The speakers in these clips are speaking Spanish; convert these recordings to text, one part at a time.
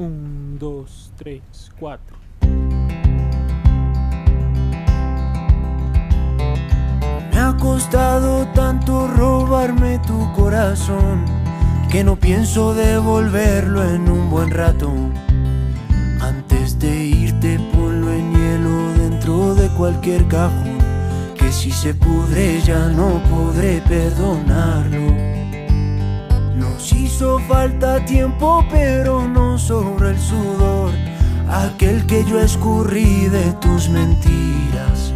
Un, dos, tres, cuatro. Me ha costado tanto robarme tu corazón que no pienso devolverlo en un buen rato. Antes de irte ponlo en hielo dentro de cualquier cajón, que si se pudre ya no podré perdonarlo. Nos hizo falta tiempo pero no sobra el sudor, aquel que yo escurrí de tus mentiras.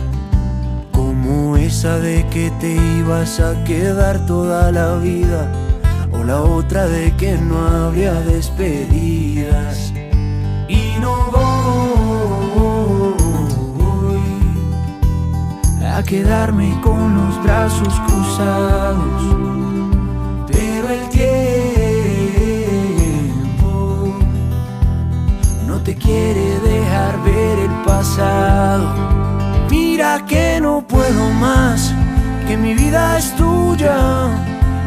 Como esa de que te ibas a quedar toda la vida o la otra de que no habría despedidas. Y no voy a quedarme con los brazos cruzados, vida es tuya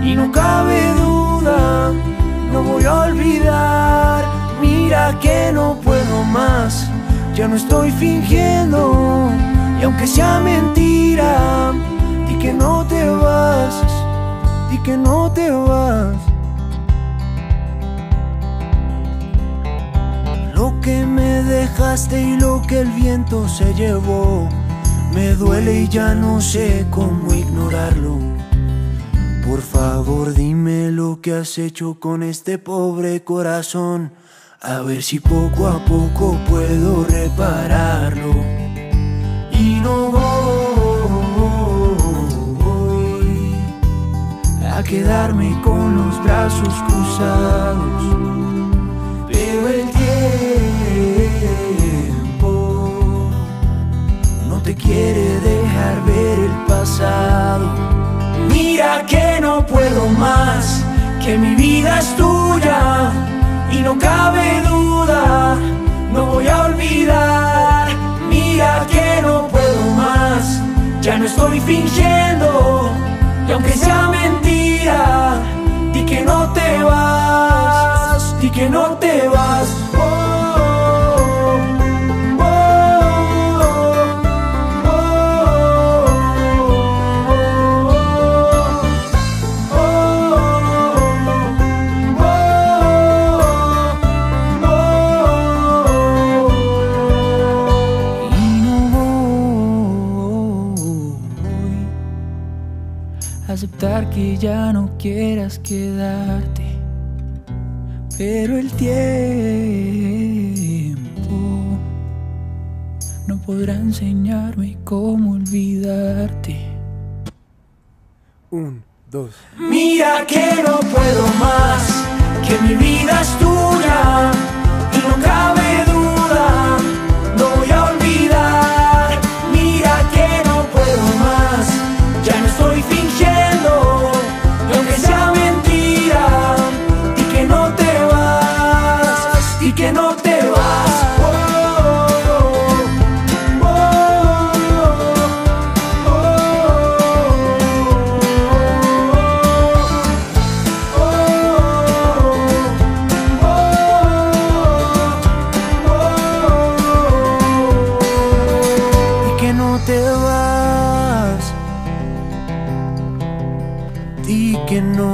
y no cabe duda, no voy a olvidar. Mira que no puedo más, ya no estoy fingiendo y aunque sea mentira, di que no te vas, di que no te vas. Lo que me dejaste y lo que el viento se llevó, me duele y ya no sé cómo ignorarlo. Por favor dime lo que has hecho con este pobre corazón, a ver si poco a poco puedo repararlo. Y no voy a quedarme con los brazos cruzados, puedo más, que mi vida es tuya y no cabe duda, no voy a olvidar. Mira que no puedo más, ya no estoy fingiendo y aunque sea mentira, di que no te vas, di que no te vas. Oh, aceptar que ya no quieras quedarte, pero el tiempo no podrá enseñarme cómo olvidarte. Un, dos. Mira que no puedo más, que mi vida que no.